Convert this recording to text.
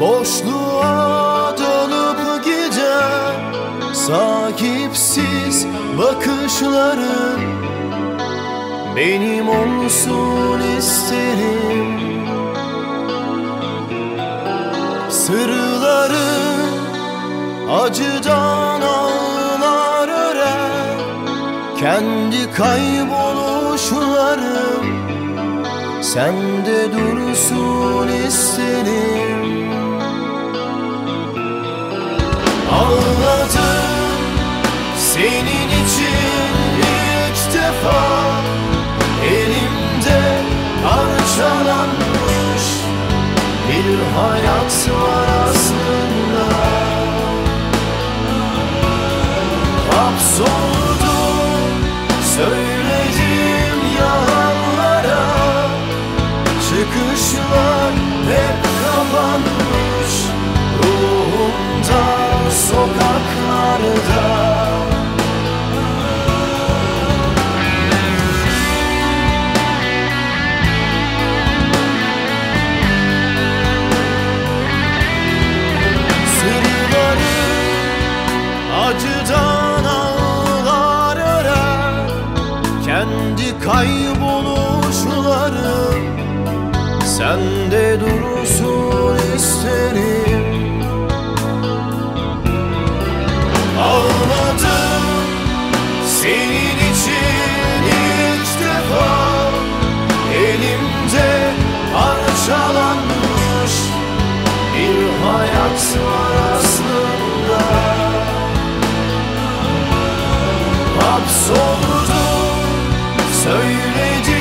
Boşluğa dönüp giden Sakipsiz bakışların Benim olsun isterim. Sırları acıdan ağlar örer Kendi kayboluşlarım Sende dursun isterim. Bir hayat var aslında. Hapsoldum kayboluşlarım Sende dursun isterim. Almadım seni além de